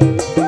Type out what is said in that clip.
Música